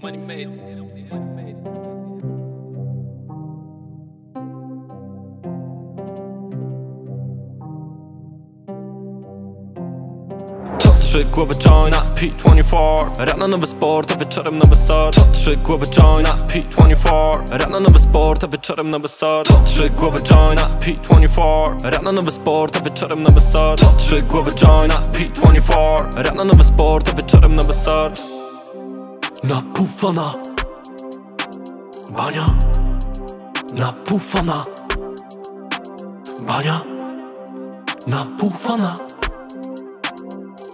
Money made. Trzy głowy joina P24 Rano nowy sport, a wieczorem nowy sort. To trzy głowy joina P24 Rano nowy sport, a wieczorem nowy sort. To trzy głowy joina P24 Rano nowy sport, a wieczorem nowy sort. To trzy głowy joina P24 Rano nowy sport, a wieczorem nowy sort Napufana Bania. Napufana Bania. Napufana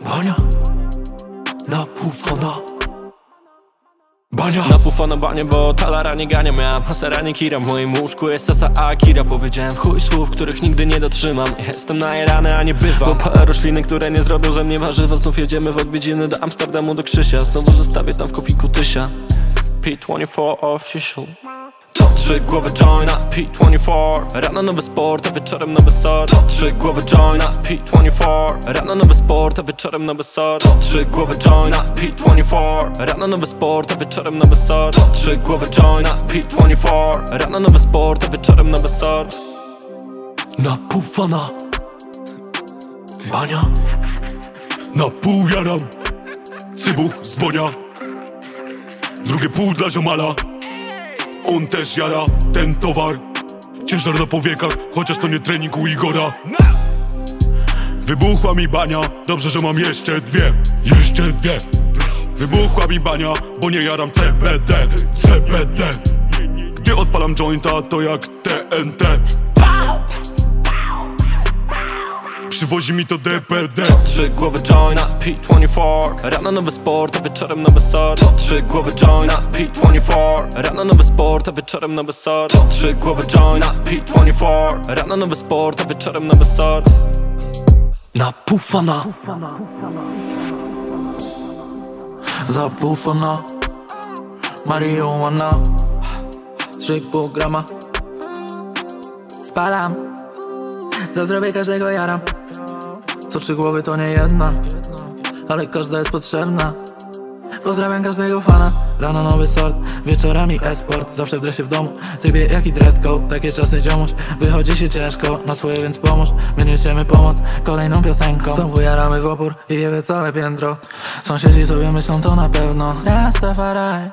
Bania. Napufana Bania Napufana banie, bo talara nie gania Miałem hasera nie kira W moim łóżku jest sasa Akira Powiedziałem chuj słów, których nigdy nie dotrzymam. Jestem najerany, a nie bywam. Bo parę rośliny, które nie zrobią ze mnie warzywa Znów jedziemy w odwiedziny do Amsterdamu, do Krzysia. Znowu zostawię tam w kopiku tysia. P24 official to trzy głowy joina P24 Rano nowy sport, a wieczorem nowy sort. To trzy głowy joina P24 Rano nowy sport, a wieczorem nowy sort. To trzy głowy joina P24 Rano nowy sport, a wieczorem nowy sort. To trzy głowy joina P24 Rano nowy sport, a wieczorem nowy sort. Napufana Bania. Na pół jaram Cybuch z Bonia. Drugie pół dla ziomala On też jara ten towar. Ciężar na powiekach, chociaż to nie trening u Igora. Wybuchła mi bania, dobrze, że mam jeszcze dwie. Jeszcze dwie. Wybuchła mi bania, bo nie jaram CBD CBD Gdy odpalam jointa, to jak TNT Przywozi mi to DPD Trzy głowy joina P24 Rano nowy sport, a wieczorem nowy sort. Trzy głowy joina P24 Rano nowy sport, a wieczorem nowy sort. Trzy głowy joina P24 Rano nowy sport, a wieczorem nowy sort. Napufana Zapufana Marihuana. 3,5 grama. Spalam. Za zdrowie każdego jaram Co trzy głowy to nie jedna Ale każda jest potrzebna. Pozdrawiam każdego fana Rano nowy sort, wieczorami esport Zawsze w dresie w domu. Tybie jaki dress code, takie czasy ziomuś Wychodzi się ciężko, na swoje więc pomóż. My pomoc, kolejną piosenką. Znowu jaramy w opór i jemy całe piętro. Sąsiedzi sobie myślą to na pewno. Rastafari